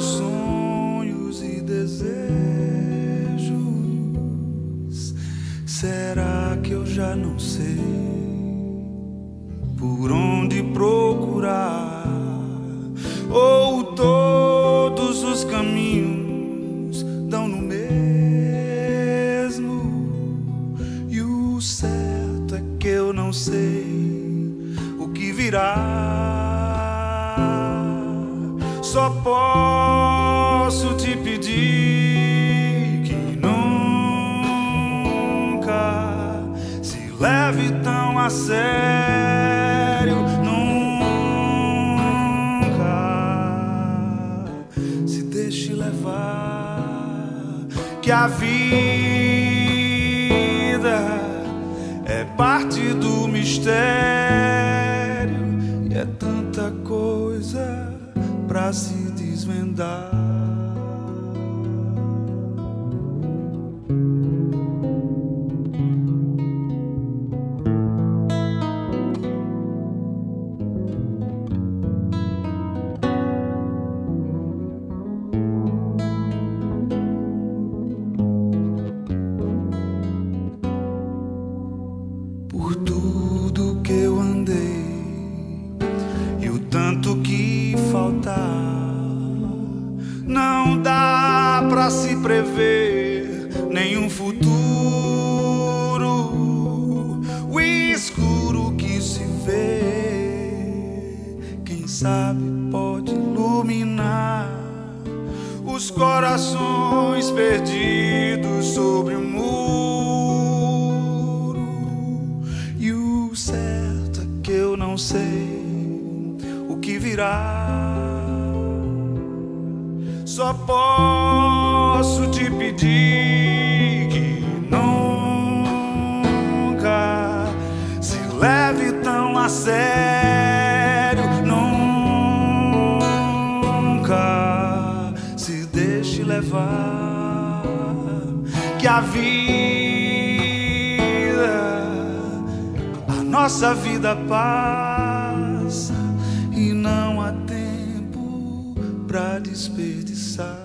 meus sonhos e desejos. Será que eu já não sei por onde procurar? Ou todos os caminhos dão no mesmo? E o certo é que eu não sei o que virá só pode que nunca se leve tão a sério. Nunca se deixe levar. Que a vida é parte do mistério e é tanta coisa pra se desvendar. Se prever nenhum futuro. O escuro que se vê, quem sabe pode iluminar os corações perdidos sobre o muro. E o certo é que eu não sei o que virá. Só posso te pedir que nunca se leve tão a sério. Nunca se deixe levar. Que a vida, a nossa vida passa e não pra desperdiçar.